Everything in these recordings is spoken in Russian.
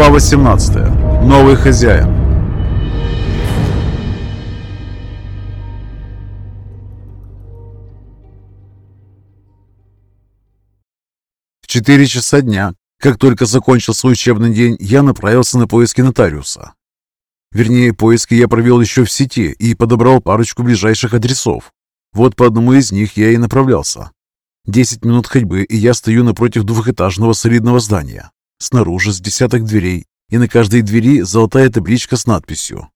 Глава 18. Новый хозяин. В 4 часа дня, как только закончил свой учебный день, я направился на поиски нотариуса. Вернее, поиски я провел еще в сети и подобрал парочку ближайших адресов. Вот по одному из них я и направлялся. Десять минут ходьбы, и я стою напротив двухэтажного солидного здания. Снаружи с десяток дверей, и на каждой двери золотая табличка с надписью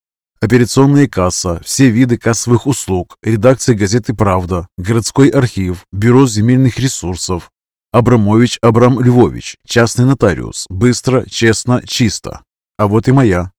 Операционная касса, все виды кассовых услуг, редакция газеты «Правда», городской архив, бюро земельных ресурсов. Абрамович Абрам Львович, частный нотариус, быстро, честно, чисто. А вот и моя.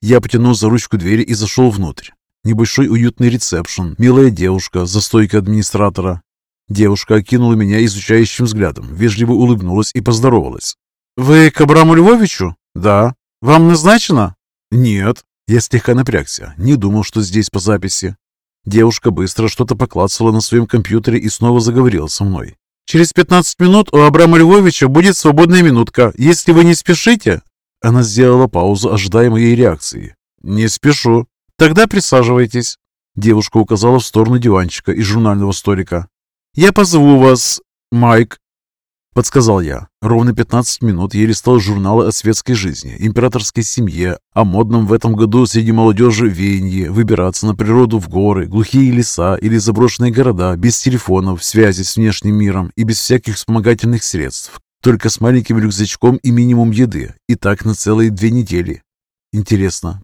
Я потянул за ручку двери и зашел внутрь. Небольшой уютный ресепшн, милая девушка за стойкой администратора. Девушка окинула меня изучающим взглядом, вежливо улыбнулась и поздоровалась. «Вы к Абраму Львовичу?» «Да». «Вам назначено?» «Нет». Я слегка напрягся, не думал, что здесь по записи. Девушка быстро что-то поклацала на своем компьютере и снова заговорила со мной. «Через 15 минут у Абрама Львовича будет свободная минутка. Если вы не спешите...» Она сделала паузу, ожидая моей реакции. «Не спешу». «Тогда присаживайтесь». Девушка указала в сторону диванчика и журнального столика. «Я позову вас, Майк», Подсказал я. Ровно 15 минут я листал журналы о светской жизни, императорской семье, о модном в этом году среди молодежи веянии, выбираться на природу в горы, глухие леса или заброшенные города, без телефонов, связи с внешним миром и без всяких вспомогательных средств, только с маленьким рюкзачком и минимум еды, и так на целые две недели. Интересно.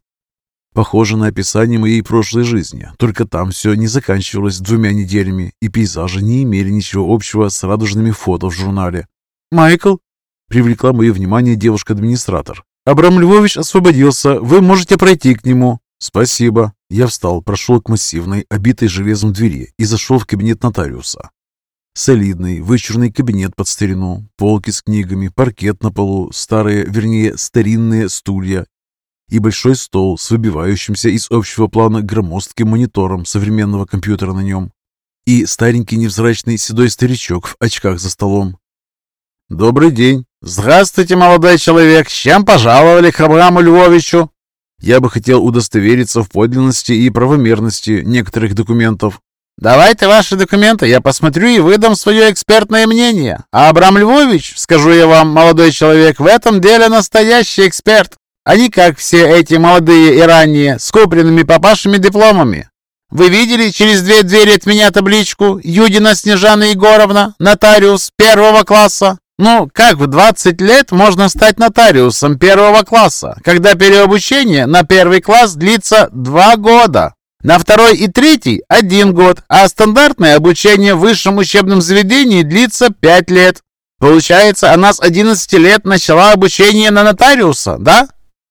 Похоже на описание моей прошлой жизни, только там все не заканчивалось двумя неделями, и пейзажи не имели ничего общего с радужными фото в журнале. «Майкл?» — привлекла мое внимание девушка-администратор. «Абрам Львович освободился, вы можете пройти к нему». «Спасибо». Я встал, прошел к массивной, обитой железом двери и зашел в кабинет нотариуса. Солидный, вычурный кабинет под старину, полки с книгами, паркет на полу, старые, вернее, старинные стулья и большой стол с выбивающимся из общего плана громоздким монитором современного компьютера на нем, и старенький невзрачный седой старичок в очках за столом. «Добрый день!» «Здравствуйте, молодой человек! С чем пожаловали к Абраму Львовичу?» «Я бы хотел удостовериться в подлинности и правомерности некоторых документов». «Давайте ваши документы, я посмотрю и выдам свое экспертное мнение. А Абрам Львович, скажу я вам, молодой человек, в этом деле настоящий эксперт. Они, как все эти молодые и ранние, с купленными папашами дипломами. Вы видели через две двери от меня табличку «Юдина Снежана Егоровна, нотариус первого класса»? Ну, как в 20 лет можно стать нотариусом первого класса, когда переобучение на первый класс длится 2 года? На второй и третий – один год, а стандартное обучение в высшем учебном заведении длится 5 лет. Получается, она с 11 лет начала обучение на нотариуса, да?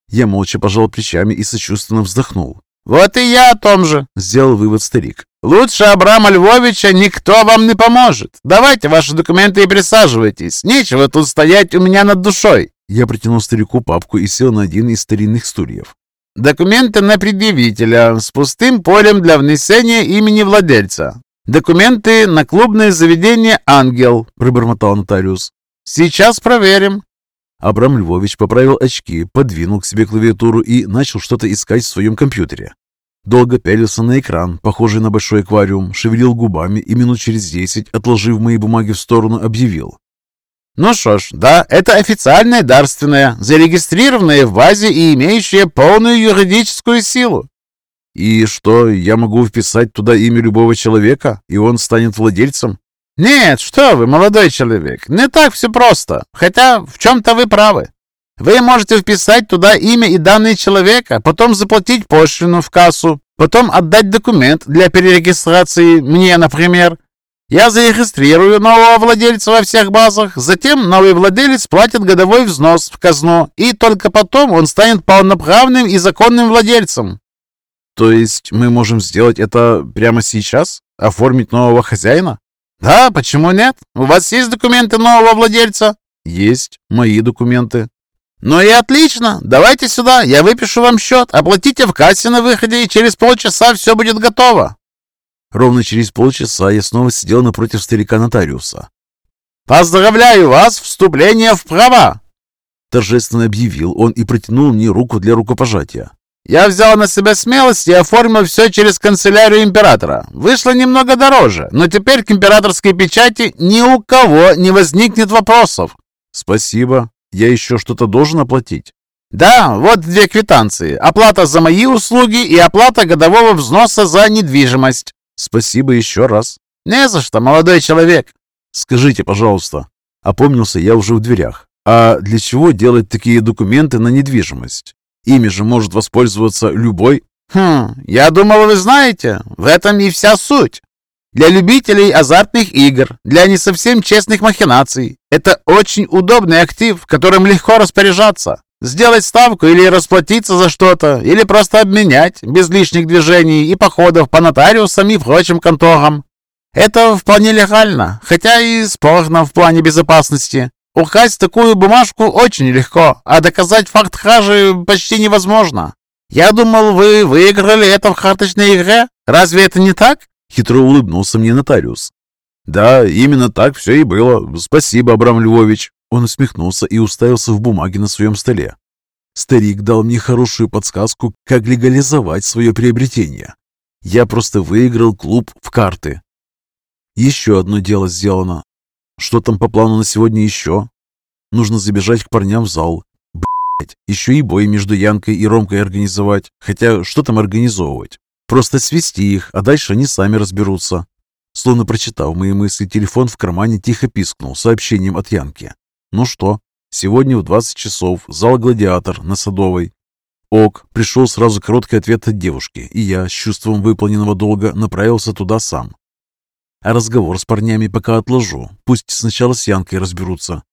Я молча пожал плечами и сочувственно вздохнул. «Вот и я о том же», — сделал вывод старик. «Лучше Абрама Львовича никто вам не поможет. Давайте ваши документы и присаживайтесь. Нечего тут стоять у меня над душой». Я протянул старику папку и сел на один из старинных стульев. «Документы на предъявителя с пустым полем для внесения имени владельца. Документы на клубное заведение «Ангел», — пробормотал нотариус. «Сейчас проверим». Абрам Львович поправил очки, подвинул к себе клавиатуру и начал что-то искать в своем компьютере. Долго пялился на экран, похожий на большой аквариум, шевелил губами и минут через десять, отложив мои бумаги в сторону, объявил. «Ну что ж, да, это официальное дарственное, зарегистрированное в базе и имеющее полную юридическую силу». «И что, я могу вписать туда имя любого человека, и он станет владельцем?» «Нет, что вы, молодой человек, не так все просто. Хотя в чем-то вы правы. Вы можете вписать туда имя и данные человека, потом заплатить пошлину в кассу, потом отдать документ для перерегистрации мне, например. Я зарегистрирую нового владельца во всех базах, затем новый владелец платит годовой взнос в казну, и только потом он станет полноправным и законным владельцем. То есть мы можем сделать это прямо сейчас? Оформить нового хозяина? «Да, почему нет? У вас есть документы нового владельца?» «Есть мои документы». «Ну и отлично. Давайте сюда, я выпишу вам счет. Оплатите в кассе на выходе, и через полчаса все будет готово». Ровно через полчаса я снова сидел напротив старика-нотариуса. «Поздравляю вас! Вступление в права!» Торжественно объявил он и протянул мне руку для рукопожатия. «Я взял на себя смелость и оформил все через канцелярию императора. Вышло немного дороже, но теперь к императорской печати ни у кого не возникнет вопросов». «Спасибо. Я еще что-то должен оплатить?» «Да, вот две квитанции. Оплата за мои услуги и оплата годового взноса за недвижимость». «Спасибо еще раз». «Не за что, молодой человек». «Скажите, пожалуйста». Опомнился я уже в дверях. «А для чего делать такие документы на недвижимость? Ими же может воспользоваться любой». «Хм, я думал, вы знаете. В этом и вся суть. Для любителей азартных игр, для не совсем честных махинаций. Это очень удобный актив, которым легко распоряжаться. Сделать ставку или расплатиться за что-то, или просто обменять, без лишних движений и походов по нотариусам и прочим конторам. Это вполне легально, хотя и спорно в плане безопасности. Украсть такую бумажку очень легко, а доказать факт кражи почти невозможно. Я думал, вы выиграли это в карточной игре. Разве это не так? Хитро улыбнулся мне нотариус. Да, именно так все и было. Спасибо, Абрам Львович. Он усмехнулся и уставился в бумаги на своем столе. Старик дал мне хорошую подсказку, как легализовать свое приобретение. Я просто выиграл клуб в карты. Еще одно дело сделано. Что там по плану на сегодня еще? Нужно забежать к парням в зал. Блять, еще и бой между Янкой и Ромкой организовать. Хотя, что там организовывать? Просто свести их, а дальше они сами разберутся. Словно прочитав мои мысли, телефон в кармане тихо пискнул сообщением от Янки. Ну что, сегодня в 20 часов, зал «Гладиатор» на Садовой. Ок, пришел сразу короткий ответ от девушки, и я с чувством выполненного долга направился туда сам. А разговор с парнями пока отложу, пусть сначала с Янкой разберутся.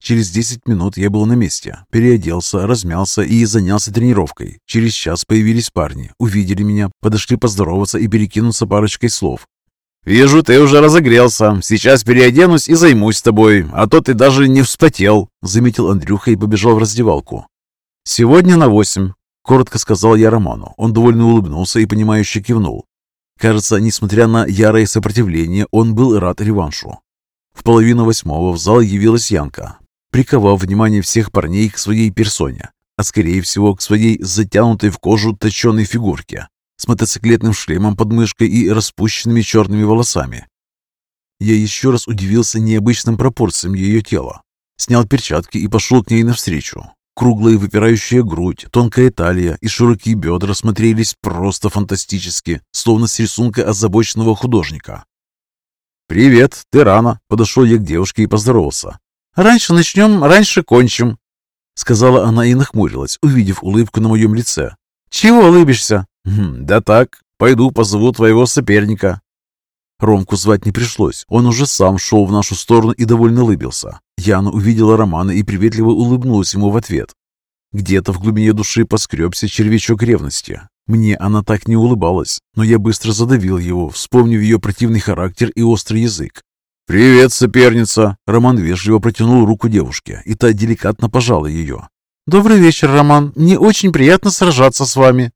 Через 10 минут я был на месте, переоделся, размялся и занялся тренировкой. Через час появились парни, увидели меня, подошли поздороваться и перекинуться парочкой слов. «Вижу, ты уже разогрелся. Сейчас переоденусь и займусь тобой, а то ты даже не вспотел», — заметил Андрюха и побежал в раздевалку. «Сегодня на восемь», — коротко сказал я Роману. Он довольно улыбнулся и понимающе кивнул. Кажется, несмотря на ярое сопротивление, он был рад реваншу. В половину восьмого в зал явилась Янка приковав внимание всех парней к своей персоне, а скорее всего к своей затянутой в кожу точеной фигурке с мотоциклетным шлемом под мышкой и распущенными черными волосами. Я еще раз удивился необычным пропорциям ее тела. Снял перчатки и пошел к ней навстречу. Круглая выпирающая грудь, тонкая талия и широкие бедра смотрелись просто фантастически, словно с рисунка озабоченного художника. «Привет, ты рано!» – подошел я к девушке и поздоровался. «Раньше начнем, раньше кончим», — сказала она и нахмурилась, увидев улыбку на моем лице. «Чего улыбишься?» «Хм, «Да так, пойду позову твоего соперника». Ромку звать не пришлось, он уже сам шел в нашу сторону и довольно улыбился. Яна увидела Романа и приветливо улыбнулась ему в ответ. Где-то в глубине души поскребся червячок ревности. Мне она так не улыбалась, но я быстро задавил его, вспомнив ее противный характер и острый язык. «Привет, соперница!» Роман вежливо протянул руку девушке, и та деликатно пожала ее. «Добрый вечер, Роман. Мне очень приятно сражаться с вами».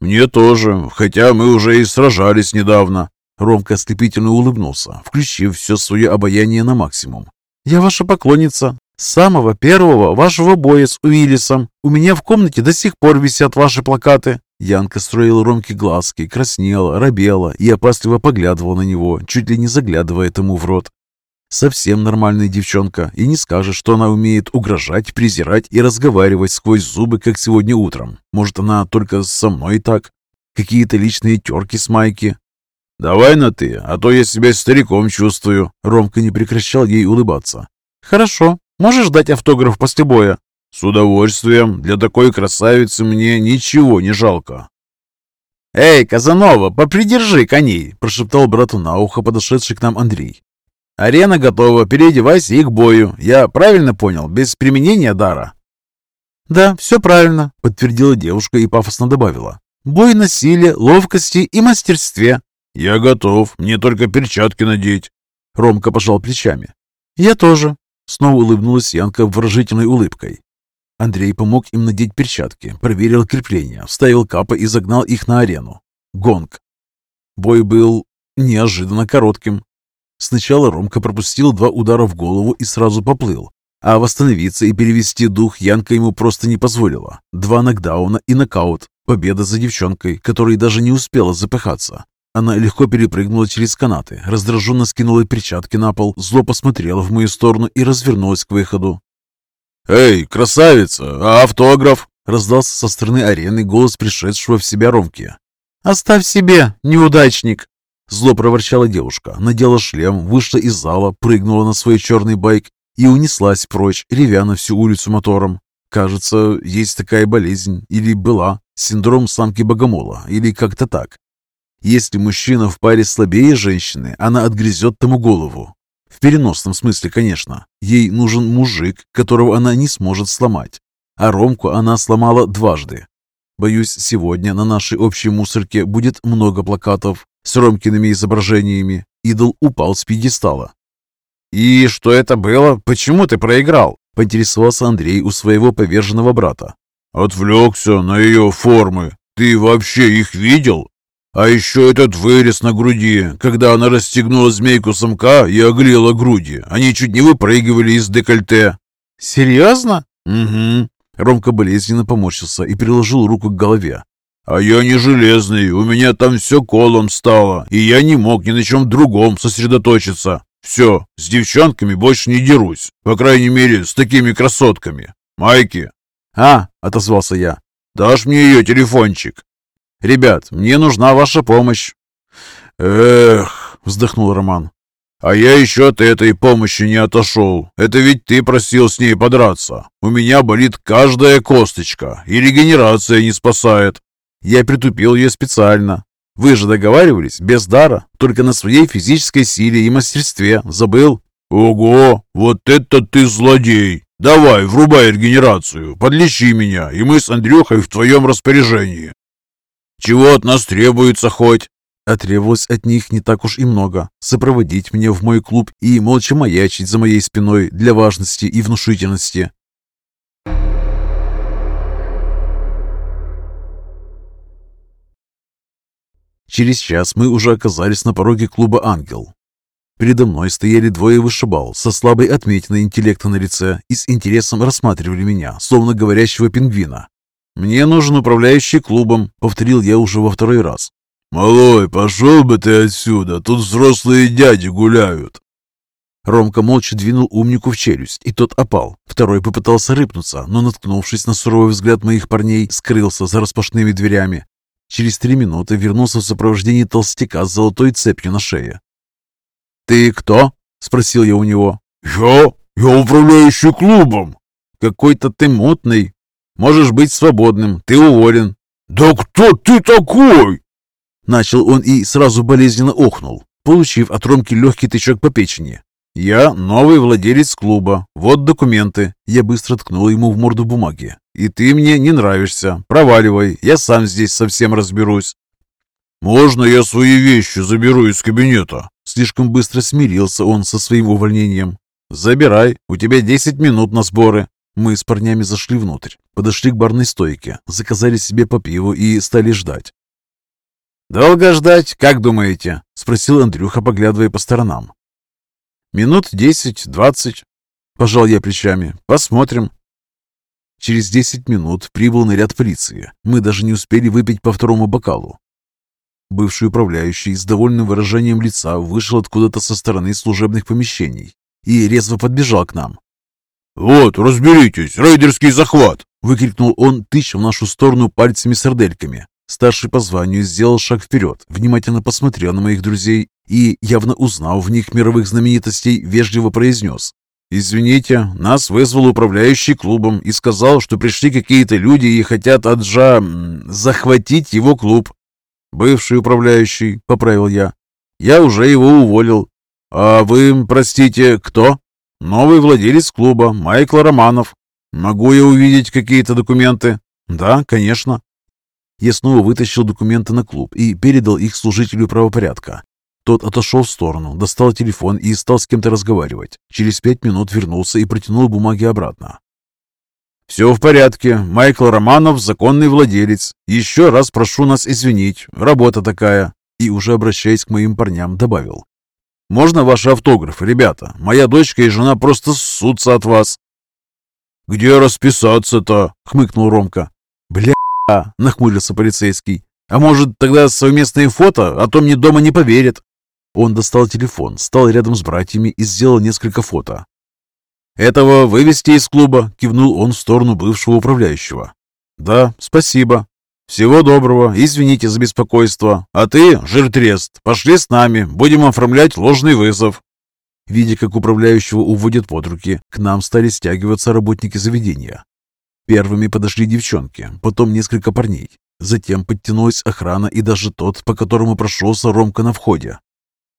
«Мне тоже, хотя мы уже и сражались недавно». Ромка ослепительно улыбнулся, включив все свое обаяние на максимум. «Я ваша поклонница. С самого первого вашего боя с Уиллисом. У меня в комнате до сих пор висят ваши плакаты». Янка строила Ромке глазки, краснела, робела и опасливо поглядывала на него, чуть ли не заглядывая тому в рот. Совсем нормальная девчонка, и не скажешь, что она умеет угрожать, презирать и разговаривать сквозь зубы, как сегодня утром. Может, она только со мной так? Какие-то личные терки с Майки? «Давай на «ты», а то я себя стариком чувствую». Ромка не прекращал ей улыбаться. «Хорошо. Можешь дать автограф после боя?» «С удовольствием. Для такой красавицы мне ничего не жалко». «Эй, Казанова, попридержи коней!» – прошептал брату на ухо подошедший к нам Андрей. Арена готова, переодевайся и к бою. Я правильно понял, без применения дара?» «Да, все правильно», — подтвердила девушка и пафосно добавила. «Бой на силе, ловкости и мастерстве». «Я готов, мне только перчатки надеть». Ромка пожал плечами. «Я тоже», — снова улыбнулась Янка выражительной улыбкой. Андрей помог им надеть перчатки, проверил крепления, вставил капы и загнал их на арену. Гонг. Бой был неожиданно коротким. Сначала Ромка пропустил два удара в голову и сразу поплыл. А восстановиться и перевести дух Янка ему просто не позволила. Два нокдауна и нокаут. Победа за девчонкой, которая даже не успела запыхаться. Она легко перепрыгнула через канаты, раздраженно скинула перчатки на пол, зло посмотрела в мою сторону и развернулась к выходу. «Эй, красавица, а автограф?» раздался со стороны арены голос пришедшего в себя Ромки. «Оставь себе, неудачник!» Зло проворчала девушка, надела шлем, вышла из зала, прыгнула на свой черный байк и унеслась прочь, ревя на всю улицу мотором. Кажется, есть такая болезнь, или была, синдром самки богомола, или как-то так. Если мужчина в паре слабее женщины, она отгрызет тому голову. В переносном смысле, конечно. Ей нужен мужик, которого она не сможет сломать. А Ромку она сломала дважды. Боюсь, сегодня на нашей общей мусорке будет много плакатов с Ромкиными изображениями. Идол упал с пьедестала. «И что это было? Почему ты проиграл?» – поинтересовался Андрей у своего поверженного брата. «Отвлекся на ее формы. Ты вообще их видел? А еще этот вырез на груди, когда она расстегнула змейку самка и оголила груди. Они чуть не выпрыгивали из декольте». «Серьезно?» «Угу». Ромка болезненно поморщился и приложил руку к голове. «А я не железный, у меня там все колом стало, и я не мог ни на чем другом сосредоточиться. Все, с девчонками больше не дерусь, по крайней мере, с такими красотками. Майки!» «А!» — отозвался я. «Дашь мне ее телефончик?» «Ребят, мне нужна ваша помощь». «Эх!» — вздохнул Роман. «А я еще от этой помощи не отошел. Это ведь ты просил с ней подраться. У меня болит каждая косточка, и регенерация не спасает». Я притупил ее специально. Вы же договаривались, без дара, только на своей физической силе и мастерстве. Забыл? Ого, вот это ты злодей! Давай, врубай регенерацию, подлечи меня, и мы с Андрюхой в твоем распоряжении. Чего от нас требуется хоть? А требовалось от них не так уж и много. Сопроводить меня в мой клуб и молча маячить за моей спиной для важности и внушительности. Через час мы уже оказались на пороге клуба «Ангел». Передо мной стояли двое вышибал со слабой отметиной интеллекта на лице и с интересом рассматривали меня, словно говорящего пингвина. «Мне нужен управляющий клубом», — повторил я уже во второй раз. «Малой, пошел бы ты отсюда, тут взрослые дяди гуляют». Ромка молча двинул умнику в челюсть, и тот опал. Второй попытался рыпнуться, но, наткнувшись на суровый взгляд моих парней, скрылся за распашными дверями. Через три минуты вернулся в сопровождении толстяка с золотой цепью на шее. «Ты кто?» — спросил я у него. «Я? Я управляющий клубом!» «Какой-то ты мутный. Можешь быть свободным, ты уволен». «Да кто ты такой?» Начал он и сразу болезненно охнул, получив от Ромки легкий тычок по печени. «Я новый владелец клуба. Вот документы». Я быстро ткнул ему в морду бумаги. «И ты мне не нравишься. Проваливай. Я сам здесь совсем разберусь». «Можно я свои вещи заберу из кабинета?» Слишком быстро смирился он со своим увольнением. «Забирай. У тебя 10 минут на сборы». Мы с парнями зашли внутрь, подошли к барной стойке, заказали себе по пиву и стали ждать. «Долго ждать, как думаете?» — спросил Андрюха, поглядывая по сторонам. «Минут десять-двадцать», — пожал я плечами. «Посмотрим». Через десять минут прибыл наряд полиции. Мы даже не успели выпить по второму бокалу. Бывший управляющий с довольным выражением лица вышел откуда-то со стороны служебных помещений и резво подбежал к нам. «Вот, разберитесь, рейдерский захват!» — выкрикнул он, тыча в нашу сторону пальцами-сардельками. Старший по званию сделал шаг вперед, внимательно посмотрел на моих друзей и, явно узнав в них мировых знаменитостей, вежливо произнес. «Извините, нас вызвал управляющий клубом и сказал, что пришли какие-то люди и хотят отжа... захватить его клуб». «Бывший управляющий», — поправил я. «Я уже его уволил». «А вы, простите, кто?» «Новый владелец клуба, Майкл Романов». «Могу я увидеть какие-то документы?» «Да, конечно». Я снова вытащил документы на клуб и передал их служителю правопорядка. Тот отошел в сторону, достал телефон и стал с кем-то разговаривать. Через пять минут вернулся и протянул бумаги обратно. «Все в порядке. Майкл Романов – законный владелец. Еще раз прошу нас извинить. Работа такая». И уже обращаясь к моим парням, добавил. Можно ваши автографы, ребята? Моя дочка и жена просто ссутся от вас». «Где расписаться-то?» — хмыкнул Ромка. «Бля!» — нахмурился полицейский. «А может, тогда совместные фото? А то мне дома не поверят». Он достал телефон, стал рядом с братьями и сделал несколько фото. «Этого вывести из клуба?» — кивнул он в сторону бывшего управляющего. «Да, спасибо. Всего доброго, извините за беспокойство. А ты, жиртрест, пошли с нами, будем оформлять ложный вызов». Видя, как управляющего уводят под руки, к нам стали стягиваться работники заведения. Первыми подошли девчонки, потом несколько парней. Затем подтянулась охрана и даже тот, по которому прошелся Ромка на входе.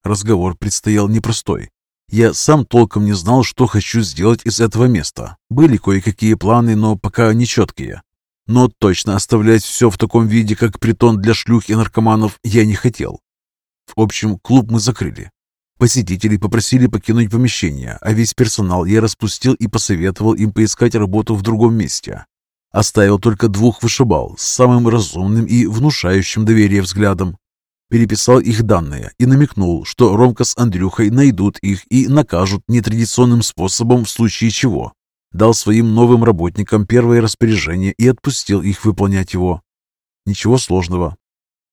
Разговор предстоял непростой. Я сам толком не знал, что хочу сделать из этого места. Были кое-какие планы, но пока нечеткие. Но точно оставлять все в таком виде, как притон для шлюх и наркоманов, я не хотел. В общем, клуб мы закрыли. Посетители попросили покинуть помещение, а весь персонал я распустил и посоветовал им поискать работу в другом месте. Оставил только двух вышибал с самым разумным и внушающим доверие взглядом. Переписал их данные и намекнул, что Ромка с Андрюхой найдут их и накажут нетрадиционным способом в случае чего. Дал своим новым работникам первое распоряжение и отпустил их выполнять его. Ничего сложного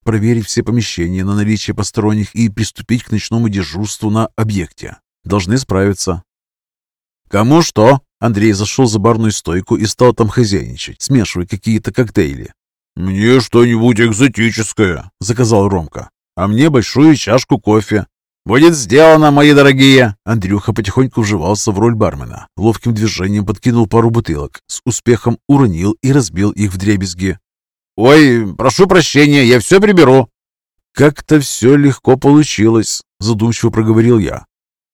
проверить все помещения на наличие посторонних и приступить к ночному дежурству на объекте. Должны справиться. «Кому что?» Андрей зашел за барную стойку и стал там хозяйничать, смешивая какие-то коктейли. «Мне что-нибудь экзотическое», — заказал Ромка. «А мне большую чашку кофе». «Будет сделано, мои дорогие!» Андрюха потихоньку вживался в роль бармена. Ловким движением подкинул пару бутылок, с успехом уронил и разбил их в дребезги. «Ой, прошу прощения, я все приберу». «Как-то все легко получилось», — задумчиво проговорил я.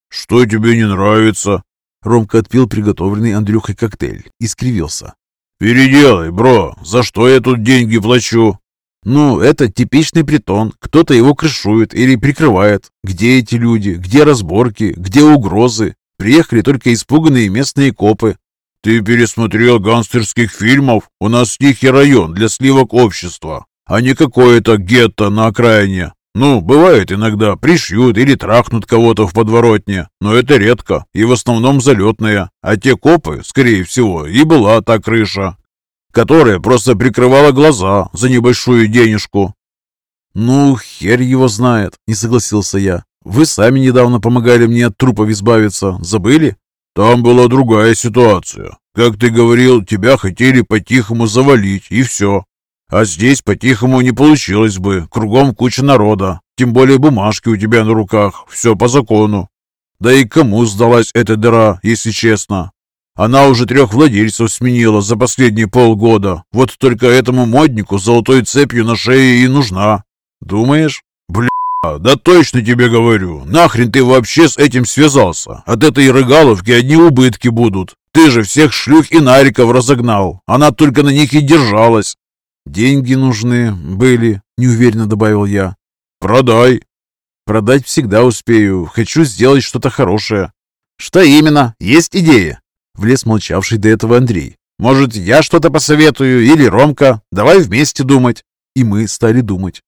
«Что тебе не нравится?» Ромка отпил приготовленный Андрюхой коктейль и скривился. «Переделай, бро, за что я тут деньги плачу?» «Ну, это типичный притон. Кто-то его крышует или прикрывает. Где эти люди? Где разборки? Где угрозы? Приехали только испуганные местные копы. «Ты пересмотрел гангстерских фильмов? У нас тихий район для сливок общества, а не какое-то гетто на окраине. Ну, бывает иногда, пришьют или трахнут кого-то в подворотне, но это редко и в основном залетные. А те копы, скорее всего, и была та крыша, которая просто прикрывала глаза за небольшую денежку». «Ну, хер его знает», — не согласился я. «Вы сами недавно помогали мне от трупов избавиться. Забыли?» Там была другая ситуация. Как ты говорил, тебя хотели по-тихому завалить, и все. А здесь по-тихому не получилось бы, кругом куча народа. Тем более бумажки у тебя на руках, все по закону. Да и кому сдалась эта дыра, если честно? Она уже трех владельцев сменила за последние полгода. Вот только этому моднику золотой цепью на шее и нужна. Думаешь? Бля, да точно тебе говорю. Нахрен ты вообще с этим связался? От этой рыгаловки одни убытки будут. Ты же всех шлюх и нариков разогнал. Она только на них и держалась. Деньги нужны были, неуверенно добавил я. Продай. Продать всегда успею. Хочу сделать что-то хорошее. Что именно? Есть идея? Влез молчавший до этого Андрей. Может, я что-то посоветую или Ромка? Давай вместе думать. И мы стали думать.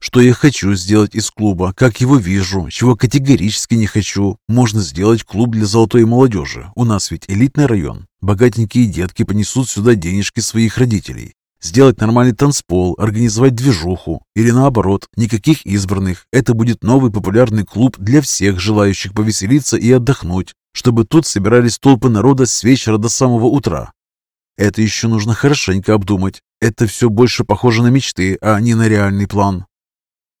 Что я хочу сделать из клуба, как его вижу, чего категорически не хочу. Можно сделать клуб для золотой молодежи. У нас ведь элитный район. Богатенькие детки понесут сюда денежки своих родителей. Сделать нормальный танцпол, организовать движуху. Или наоборот, никаких избранных. Это будет новый популярный клуб для всех желающих повеселиться и отдохнуть, чтобы тут собирались толпы народа с вечера до самого утра. Это еще нужно хорошенько обдумать. Это все больше похоже на мечты, а не на реальный план.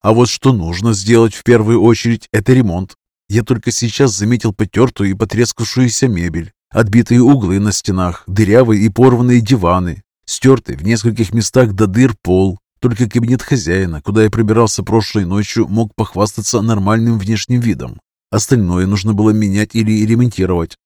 А вот что нужно сделать в первую очередь, это ремонт. Я только сейчас заметил потертую и потрескавшуюся мебель, отбитые углы на стенах, дырявые и порванные диваны, стертый в нескольких местах до дыр пол. Только кабинет хозяина, куда я пробирался прошлой ночью, мог похвастаться нормальным внешним видом. Остальное нужно было менять или ремонтировать.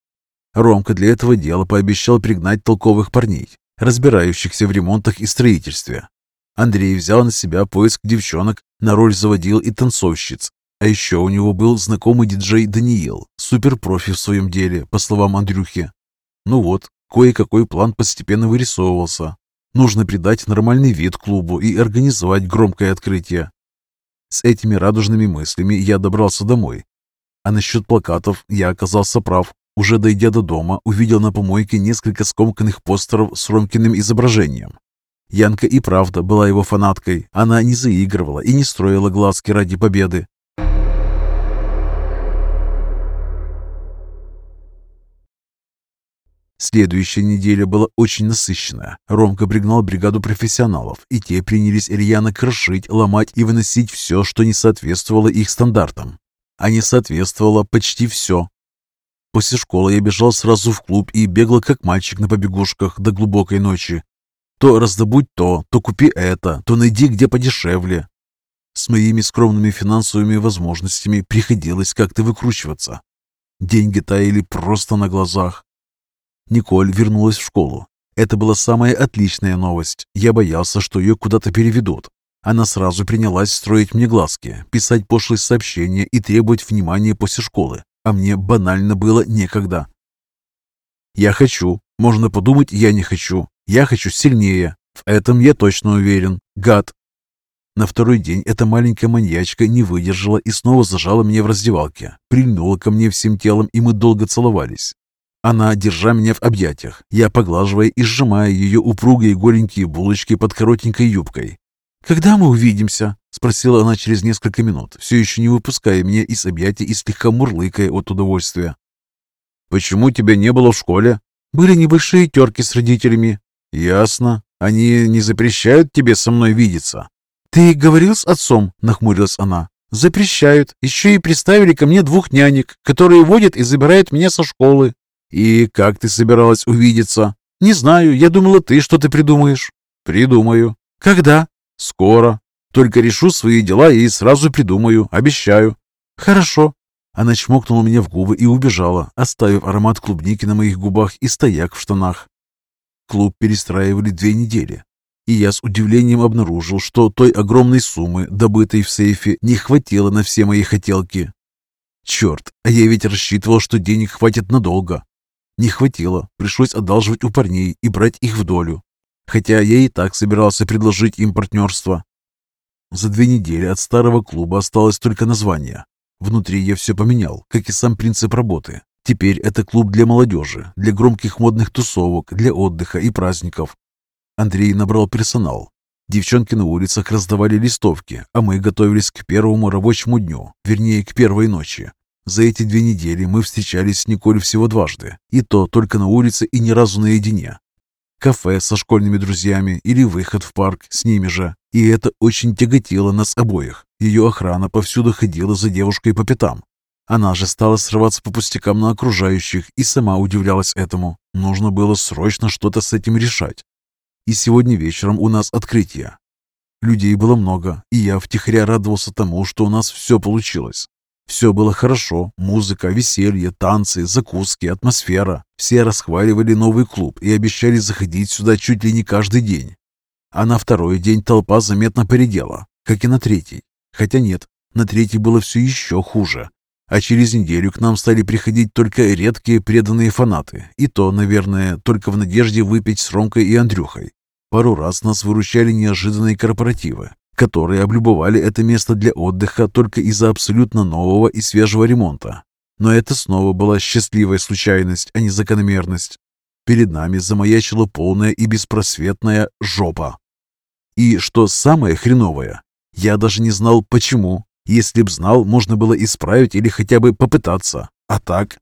Ромка для этого дела пообещал пригнать толковых парней, разбирающихся в ремонтах и строительстве. Андрей взял на себя поиск девчонок на роль заводил и танцовщиц. А еще у него был знакомый диджей Даниил, суперпрофи в своем деле, по словам Андрюхи. Ну вот, кое-какой план постепенно вырисовывался. Нужно придать нормальный вид клубу и организовать громкое открытие. С этими радужными мыслями я добрался домой. А насчет плакатов я оказался прав. Уже дойдя до дома, увидел на помойке несколько скомканных постеров с Ромкиным изображением. Янка и правда была его фанаткой. Она не заигрывала и не строила глазки ради победы. Следующая неделя была очень насыщенная. Ромка пригнал бригаду профессионалов, и те принялись рьяно крошить, ломать и выносить все, что не соответствовало их стандартам. А не соответствовало почти все. После школы я бежал сразу в клуб и бегал как мальчик на побегушках до глубокой ночи. То раздобудь то, то купи это, то найди где подешевле. С моими скромными финансовыми возможностями приходилось как-то выкручиваться. Деньги таяли просто на глазах. Николь вернулась в школу. Это была самая отличная новость. Я боялся, что ее куда-то переведут. Она сразу принялась строить мне глазки, писать пошлые сообщения и требовать внимания после школы. А мне банально было некогда. Я хочу. Можно подумать, я не хочу. Я хочу сильнее. В этом я точно уверен. Гад. На второй день эта маленькая маньячка не выдержала и снова зажала меня в раздевалке. Прильнула ко мне всем телом, и мы долго целовались. Она, держа меня в объятиях, я поглаживая и сжимая ее упругие голенькие булочки под коротенькой юбкой. «Когда мы увидимся?» — спросила она через несколько минут, все еще не выпуская меня из объятий и слегка мурлыкая от удовольствия. «Почему тебя не было в школе?» «Были небольшие терки с родителями». «Ясно. Они не запрещают тебе со мной видеться?» «Ты говорил с отцом?» — нахмурилась она. «Запрещают. Еще и приставили ко мне двух нянек, которые водят и забирают меня со школы». «И как ты собиралась увидеться?» «Не знаю. Я думала, ты что-то придумаешь». «Придумаю». «Когда?» «Скоро. Только решу свои дела и сразу придумаю. Обещаю». «Хорошо». Она чмокнула меня в губы и убежала, оставив аромат клубники на моих губах и стояк в штанах. Клуб перестраивали две недели, и я с удивлением обнаружил, что той огромной суммы, добытой в сейфе, не хватило на все мои хотелки. Черт, а я ведь рассчитывал, что денег хватит надолго. Не хватило, пришлось одалживать у парней и брать их в долю. Хотя я и так собирался предложить им партнерство. За две недели от старого клуба осталось только название. Внутри я все поменял, как и сам принцип работы. Теперь это клуб для молодежи, для громких модных тусовок, для отдыха и праздников. Андрей набрал персонал. Девчонки на улицах раздавали листовки, а мы готовились к первому рабочему дню, вернее, к первой ночи. За эти две недели мы встречались с Николь всего дважды, и то только на улице и ни разу наедине. Кафе со школьными друзьями или выход в парк с ними же. И это очень тяготило нас обоих. Ее охрана повсюду ходила за девушкой по пятам, она же стала срываться по пустякам на окружающих и сама удивлялась этому. Нужно было срочно что-то с этим решать. И сегодня вечером у нас открытие. Людей было много, и я втихаря радовался тому, что у нас все получилось. Все было хорошо. Музыка, веселье, танцы, закуски, атмосфера. Все расхваливали новый клуб и обещали заходить сюда чуть ли не каждый день. А на второй день толпа заметно поредела, как и на третий. Хотя нет, на третий было все еще хуже. А через неделю к нам стали приходить только редкие преданные фанаты. И то, наверное, только в надежде выпить с Ромкой и Андрюхой. Пару раз нас выручали неожиданные корпоративы, которые облюбовали это место для отдыха только из-за абсолютно нового и свежего ремонта. Но это снова была счастливая случайность, а не закономерность. Перед нами замаячила полная и беспросветная жопа. И что самое хреновое, я даже не знал почему. Если б знал, можно было исправить или хотя бы попытаться. А так...